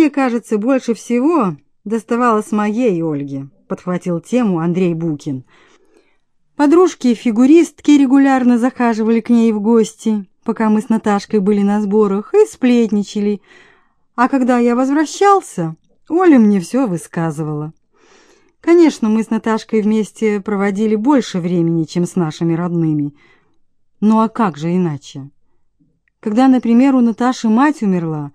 мне кажется, больше всего доставалось моей Ольге, подхватил тему Андрей Букин. Подружки-фигуристки регулярно захаживали к ней в гости, пока мы с Наташкой были на сборах, и сплетничали. А когда я возвращался, Оля мне все высказывала. Конечно, мы с Наташкой вместе проводили больше времени, чем с нашими родными. Ну а как же иначе? Когда, например, у Наташи мать умерла,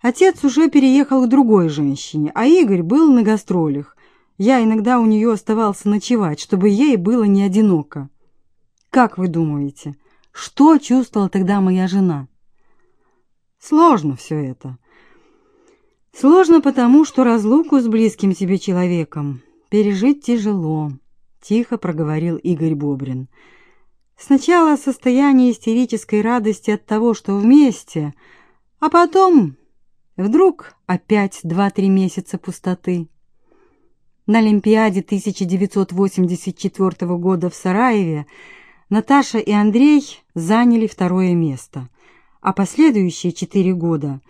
отец уже переехал к другой женщине, а Игорь был на гастролях. Я иногда у нее оставался ночевать, чтобы ей было не одиноко. Как вы думаете, что чувствовала тогда моя жена? Сложно все это. Сложно потому, что разлуку с близким себе человеком пережить тяжело, тихо проговорил Игорь Бобрин. Сначала состояние истерической радости от того, что вместе, а потом вдруг опять два-три месяца пустоты. На Олимпиаде 1984 года в Сараеве Наташа и Андрей заняли второе место, а последующие четыре года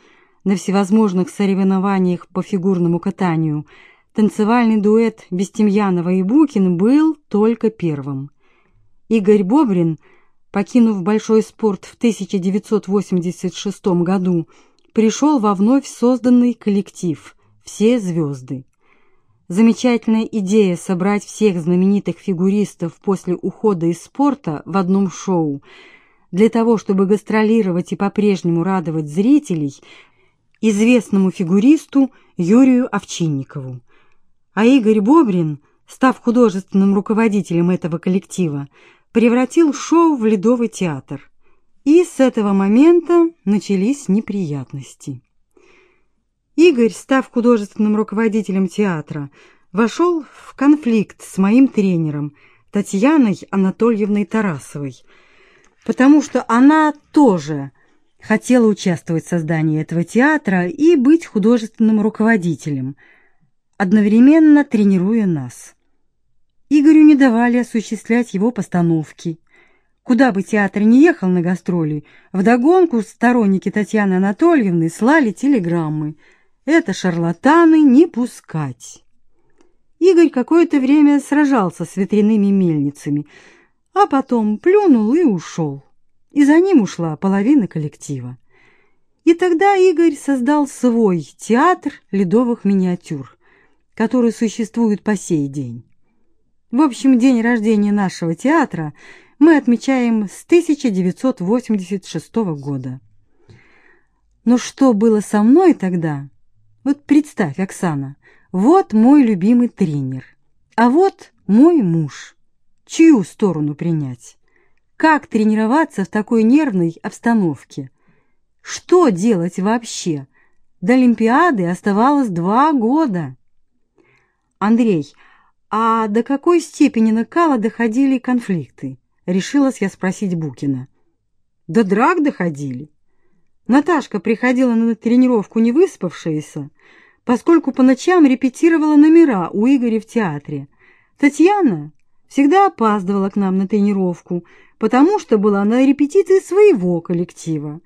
на всевозможных соревнованиях по фигурному катанию танцевальный дуэт Бестемьянова и Букин был только первым. Игорь Бобрин, покинув большой спорт в 1986 году, пришел во вновь созданный коллектив «Все звезды». Замечательная идея собрать всех знаменитых фигуристов после ухода из спорта в одном шоу для того, чтобы гастролировать и по-прежнему радовать зрителей известному фигуристу Юрию Овчинникову. А Игорь Бобрин, став художественным руководителем этого коллектива, превратил шоу в ледовый театр. И с этого момента начались неприятности. Игорь, став художественным руководителем театра, вошел в конфликт с моим тренером Татьяной Анатольевной Тарасовой, потому что она тоже хотела участвовать в создании этого театра и быть художественным руководителем, одновременно тренируя нас. Игорю не давали осуществлять его постановки. Куда бы театр ни ехал на гастроли, вдогонку сторонники Татьяны Анатольевны слали телеграммы. Это шарлатаны не пускать. Игорь какое-то время сражался с ветряными мельницами, а потом плюнул и ушел. И за ним ушла половина коллектива. И тогда Игорь создал свой театр ледовых миниатюр, который существует по сей день. В общем, день рождения нашего театра мы отмечаем с 1986 года. Но что было со мной тогда? Вот представь, Оксана, вот мой любимый тренер, а вот мой муж. Чью сторону принять? Как тренироваться в такой нервной обстановке? Что делать вообще? До Олимпиады оставалось два года. Андрей, а до какой степени накала доходили конфликты? Решилась я спросить Букина. До драк доходили. Наташка приходила на тренировку не выспавшаяся, поскольку по ночам репетировала номера у Игоря в театре. Татьяна всегда опаздывала к нам на тренировку, потому что была на репетиции своего коллектива.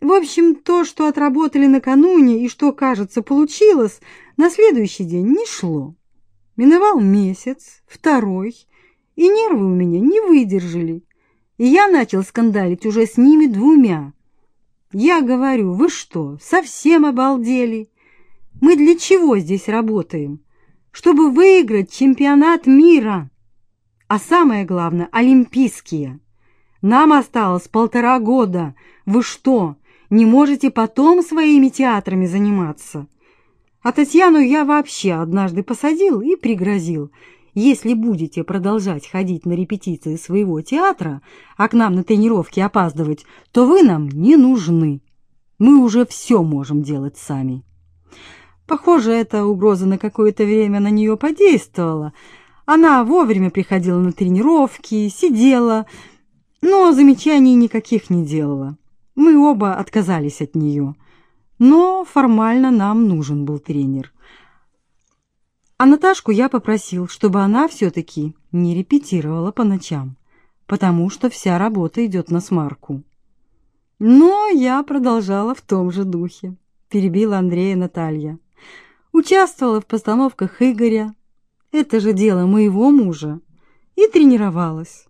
В общем, то, что отработали накануне и что, кажется, получилось, на следующий день не шло. Миновал месяц, второй, и нервы у меня не выдержали. И я начал скандалить уже с ними двумя. Я говорю, вы что, совсем обалдели? Мы для чего здесь работаем? Чтобы выиграть чемпионат мира. А самое главное, олимпийские. Нам осталось полтора года. Вы что, не можете потом своими театрами заниматься? А Татьяну я вообще однажды посадил и пригрозил. Если будете продолжать ходить на репетиции своего театра, а к нам на тренировки опаздывать, то вы нам не нужны. Мы уже все можем делать сами. Похоже, эта угроза на какое-то время на нее подействовала. Она вовремя приходила на тренировки, сидела, но замечаний никаких не делала. Мы оба отказались от нее но формально нам нужен был тренер. А Наташку я попросил, чтобы она все-таки не репетировала по ночам, потому что вся работа идет на смарку. Но я продолжала в том же духе. перебила Андрея Наталья. Участвовала в постановках Игоря. Это же дело моего мужа. И тренировалась.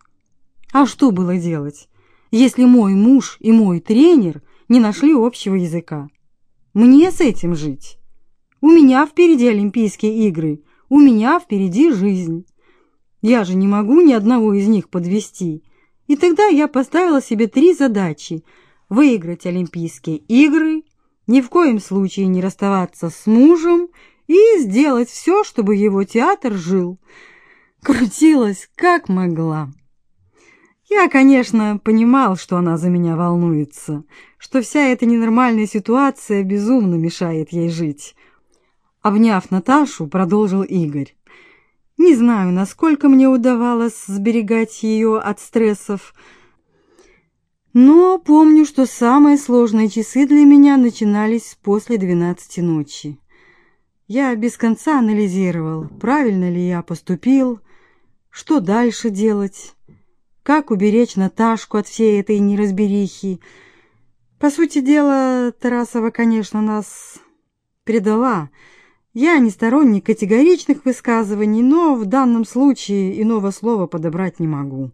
А что было делать, если мой муж и мой тренер не нашли общего языка? Мне с этим жить. У меня впереди Олимпийские игры, у меня впереди жизнь. Я же не могу ни одного из них подвести. И тогда я поставила себе три задачи: выиграть Олимпийские игры, ни в коем случае не расставаться с мужем и сделать все, чтобы его театр жил. Крутилась как могла. Я, конечно, понимал, что она за меня волнуется, что вся эта ненормальная ситуация безумно мешает ей жить. Обняв Наташу, продолжил Игорь. Не знаю, насколько мне удавалось сберегать ее от стрессов, но помню, что самые сложные часы для меня начинались после двенадцати ночи. Я без конца анализировал, правильно ли я поступил, что дальше делать, как уберечь Наташку от всей этой неразберихи. По сути дела, Тарасова, конечно, нас предала. Я не сторонник категоричных высказываний, но в данном случае иного слова подобрать не могу.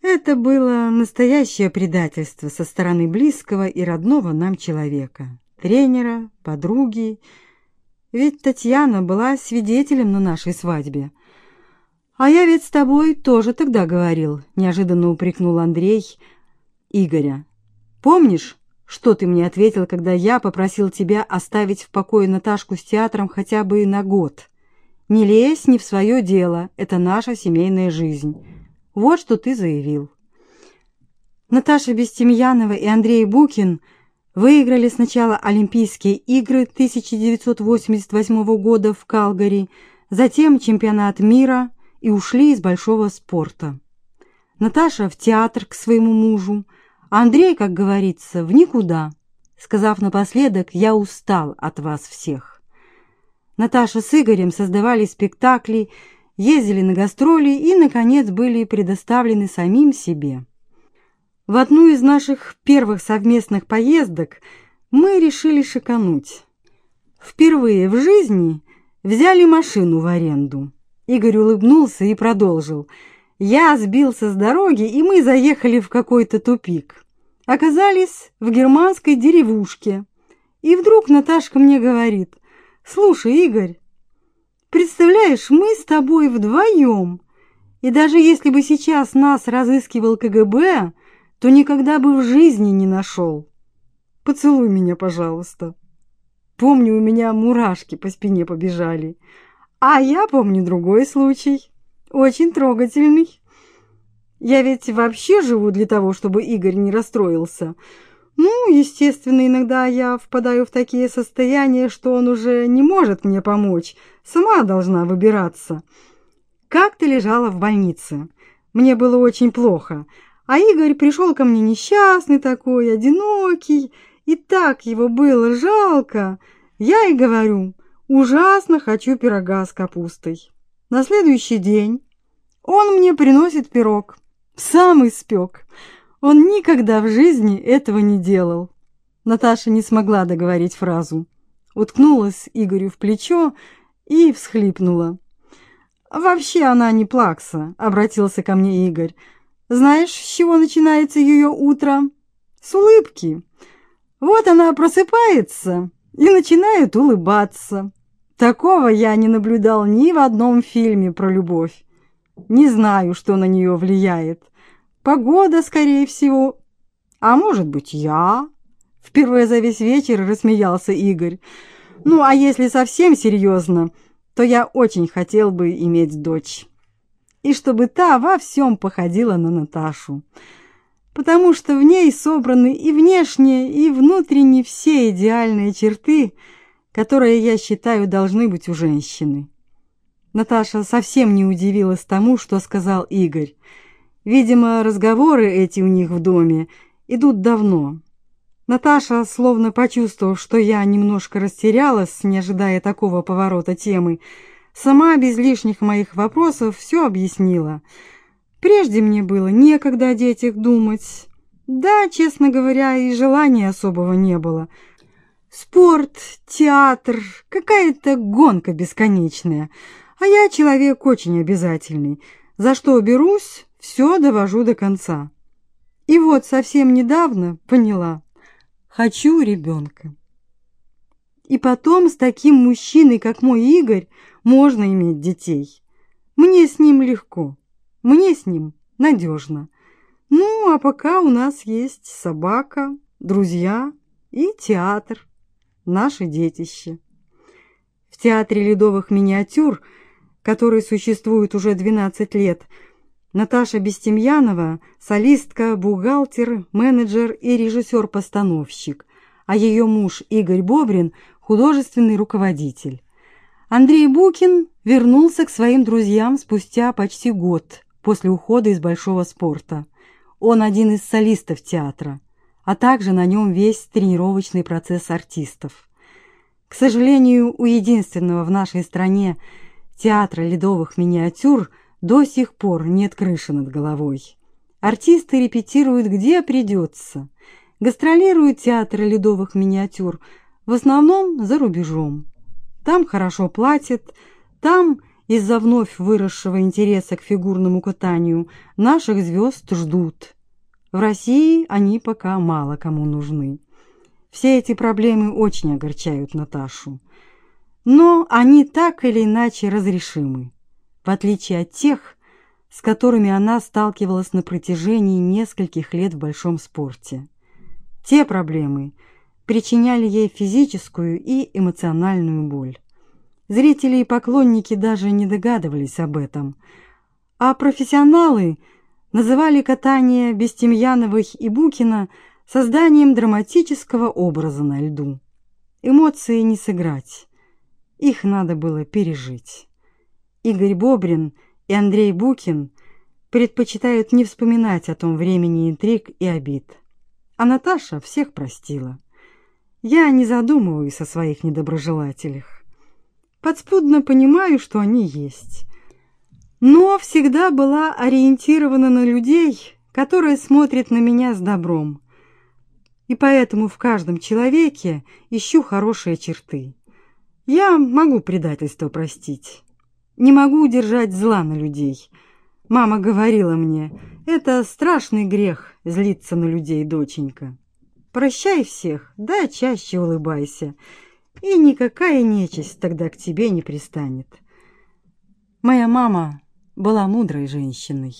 Это было настоящее предательство со стороны близкого и родного нам человека, тренера, подруги. Ведь Татьяна была свидетелем на нашей свадьбе. А я ведь с тобой тоже тогда говорил, неожиданно упрекнул Андрей Игоря. Помнишь, что ты мне ответил, когда я попросил тебя оставить в покое Наташку с театром хотя бы на год? Не лезь не в свое дело, это наша семейная жизнь. Вот что ты заявил. Наташа Бестемьянова и Андрей Букин выиграли сначала Олимпийские игры 1988 года в Калгари, затем чемпионат мира и ушли из большого спорта. Наташа в театр к своему мужу, а Андрей, как говорится, в никуда, сказав напоследок: "Я устал от вас всех". Наташа с Игорем создавали спектакли ездили на гастроли и, наконец, были предоставлены самим себе. В одну из наших первых совместных поездок мы решили шикануть. Впервые в жизни взяли машину в аренду. Игорь улыбнулся и продолжил. Я сбился с дороги, и мы заехали в какой-то тупик. Оказались в германской деревушке. И вдруг Наташка мне говорит: "Слушай, Игорь, Представляешь, мы с тобой вдвоем. И даже если бы сейчас нас разыскивал КГБ, то никогда бы в жизни не нашел. Поцелуй меня, пожалуйста. Помню, у меня мурашки по спине побежали. А я помню другой случай, очень трогательный. Я ведь вообще живу для того, чтобы Игорь не расстроился. Ну, естественно, иногда я впадаю в такие состояния, что он уже не может мне помочь, сама должна выбираться. Как ты лежала в больнице? Мне было очень плохо, а Игорь пришел ко мне несчастный такой, одинокий, и так его было жалко. Я и говорю: "Ужасно хочу пирога с капустой". На следующий день он мне приносит пирог, сам испек. Он никогда в жизни этого не делал. Наташа не смогла договорить фразу. Уткнулась Игорю в плечо и всхлипнула. Вообще она не плакса, обратился ко мне Игорь. Знаешь, с чего начинается ее утро? С улыбки. Вот она просыпается и начинает улыбаться. Такого я не наблюдал ни в одном фильме про любовь. Не знаю, что на нее влияет. Погода, скорее всего. А может быть, я? Впервые за весь вечер рассмеялся Игорь. Ну, а если совсем серьезно, то я очень хотел бы иметь дочь. И чтобы та во всем походила на Наташу. Потому что в ней собраны и внешние, и внутренние все идеальные черты, которые, я считаю, должны быть у женщины. Наташа совсем не удивилась тому, что сказал Игорь. Видимо, разговоры эти у них в доме идут давно. Наташа, словно почувствовав, что я немножко растерялась, не ожидая такого поворота темы, сама без лишних моих вопросов все объяснила. Прежде мне было некогда о детях думать. Да, честно говоря, и желания особого не было. Спорт, театр, какая-то гонка бесконечная. А я человек очень обязательный. За что берусь, все довожу до конца. И вот совсем недавно поняла, хочу ребенка. И потом с таким мужчиной, как мой Игорь, можно иметь детей. Мне с ним легко, мне с ним надежно. Ну, а пока у нас есть собака, друзья и театр, наше детище. В театре ледовых миниатюр, который существует уже 12 лет, Наташа Бестемьянова – солистка, бухгалтер, менеджер и режиссер-постановщик, а ее муж Игорь Бобрин – художественный руководитель. Андрей Букин вернулся к своим друзьям спустя почти год после ухода из большого спорта. Он один из солистов театра, а также на нем весь тренировочный процесс артистов. К сожалению, у единственного в нашей стране театра ледовых миниатюр – до сих пор нет крыши над головой. Артисты репетируют где придется. Гастролируют театры ледовых миниатюр, в основном за рубежом. Там хорошо платят, там из-за вновь выросшего интереса к фигурному катанию наших звезд ждут. В России они пока мало кому нужны. Все эти проблемы очень огорчают Наташу. Но они так или иначе разрешимы в отличие от тех, с которыми она сталкивалась на протяжении нескольких лет в большом спорте. Те проблемы причиняли ей физическую и эмоциональную боль. Зрители и поклонники даже не догадывались об этом, а профессионалы называли катание Бестемьяновых и Букина созданием драматического образа на льду. Эмоции не сыграть, их надо было пережить. Игорь Бобрин и Андрей Букин предпочитают не вспоминать о том времени интриг и обид. А Наташа всех простила. Я не задумываюсь о своих недоброжелателях. Подспудно понимаю, что они есть. Но всегда была ориентирована на людей, которые смотрят на меня с добром. И поэтому в каждом человеке ищу хорошие черты. Я могу предательство простить. Не могу удержать зла на людей. Мама говорила мне, это страшный грех злиться на людей, доченька. Прощай всех, да чаще улыбайся, и никакая нечисть тогда к тебе не пристанет. Моя мама была мудрой женщиной.